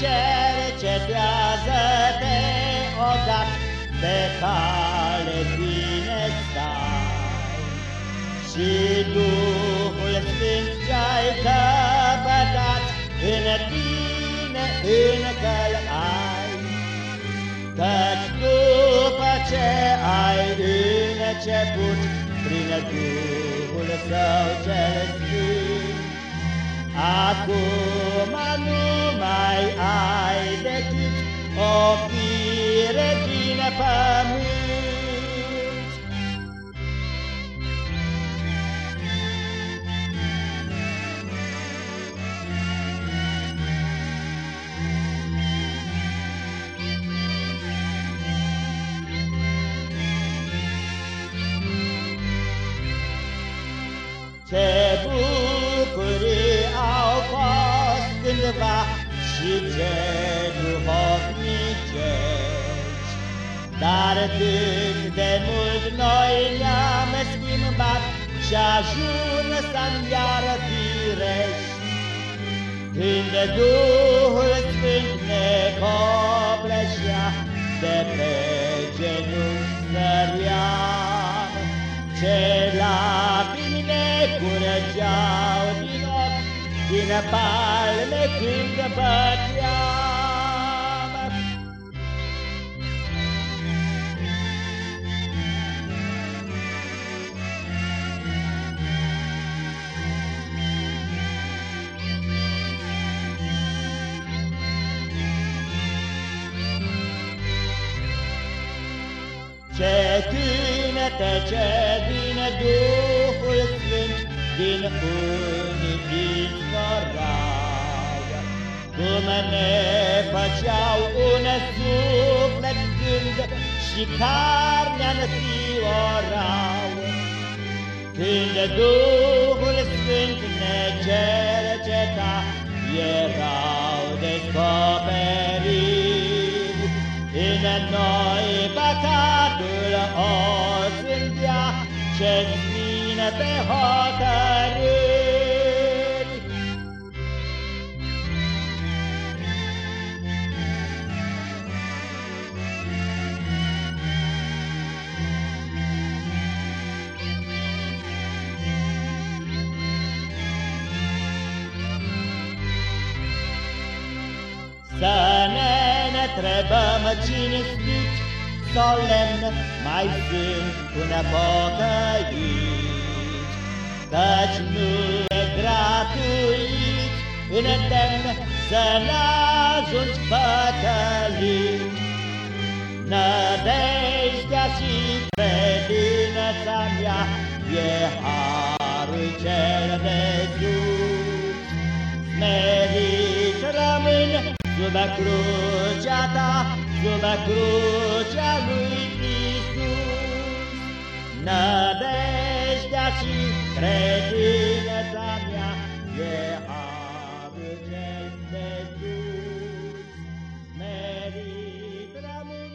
cercetează-te odată, pe cale bine stai. Și Duhul Sfânt ce-ai căpătat, în tine încă-l ai. Căci după ce ai început, prin Duhul Său cel Sfânt, Acum o fire din pământ. Dar cât de mult noi ne-am schimbat și ajuns să-mi iară firești. Când Duhul Sfânt ne copleșea, de pe genunchi săream, ce lacrimi ne curăgeau din ochi, din palme când băteam. Ce cântece din Duhul Sfânt, din unii izvorau, Cum ne făceau un suflet gând și carnea înfiorau. Când Duhul Sfânt ne cerceta, erau descoperiți în noi păcatul o sândea ce-ți vine pe hotărâri. Întrebăm cinstit, solemn, mai sunt un pocăit, Căci nu e gratuit, îndemn să n-ajungi păcălit. Nădejdea și credința mea e harul cel de Sub crucea ta, sub crucea lui Iisus, Nădejdea și credința mea e harul cel de sus. Merit rămân